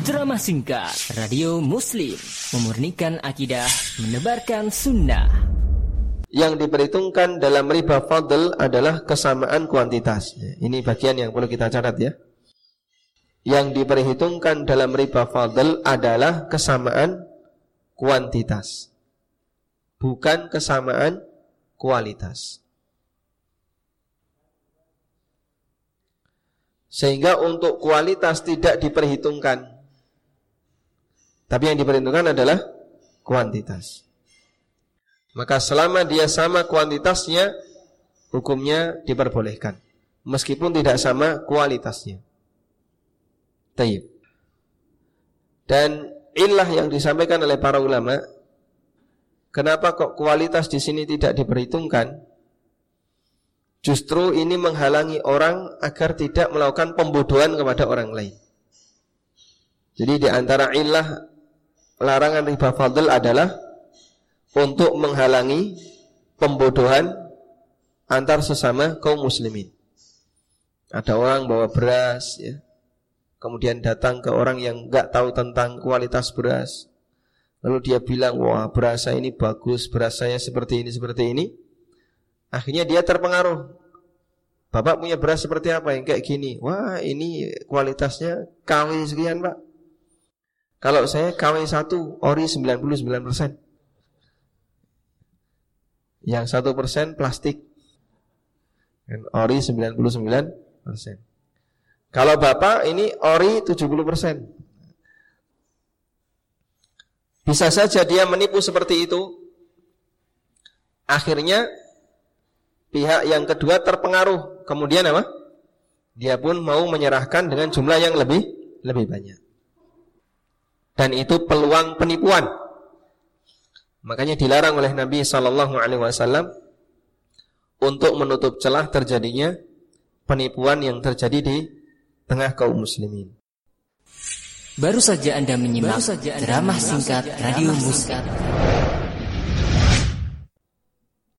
Drama singkat Radio Muslim Memurnikan akidah Menebarkan sunnah. Yang diperhitungkan dalam riba fadl adalah kesamaan kuantitas. Ini bagian yang perlu kita catat ya. Yang diperhitungkan dalam riba fadl adalah kesamaan kuantitas Bukan kesamaan kualitas. Sehingga untuk kualitas tidak diperhitungkan tapi yang diperhitungkan adalah kuantitas. Maka selama dia sama kuantitasnya, hukumnya diperbolehkan. Meskipun tidak sama kualitasnya. Taib. Dan ilah yang disampaikan oleh para ulama, kenapa kok kualitas di sini tidak diperhitungkan? Justru ini menghalangi orang agar tidak melakukan pembodohan kepada orang lain. Jadi di antara ilah larangan riba fadl adalah untuk menghalangi pembodohan antar sesama kaum muslimin. Ada orang bawa beras ya. Kemudian datang ke orang yang nggak tahu tentang kualitas beras. Lalu dia bilang, "Wah, beras saya ini bagus, beras saya seperti ini, seperti ini." Akhirnya dia terpengaruh. Bapak punya beras seperti apa yang kayak gini? Wah, ini kualitasnya KW sekian, Pak. Kalau saya KW1 ori 99%. Yang 1% plastik. Dan ori 99%. Kalau Bapak ini ori 70%. Bisa saja dia menipu seperti itu. Akhirnya pihak yang kedua terpengaruh. Kemudian apa? Dia pun mau menyerahkan dengan jumlah yang lebih lebih banyak dan itu peluang penipuan. Makanya dilarang oleh Nabi Shallallahu Alaihi Wasallam untuk menutup celah terjadinya penipuan yang terjadi di tengah kaum muslimin. Baru saja Anda menyimak saja anda drama singkat Radio Muskat.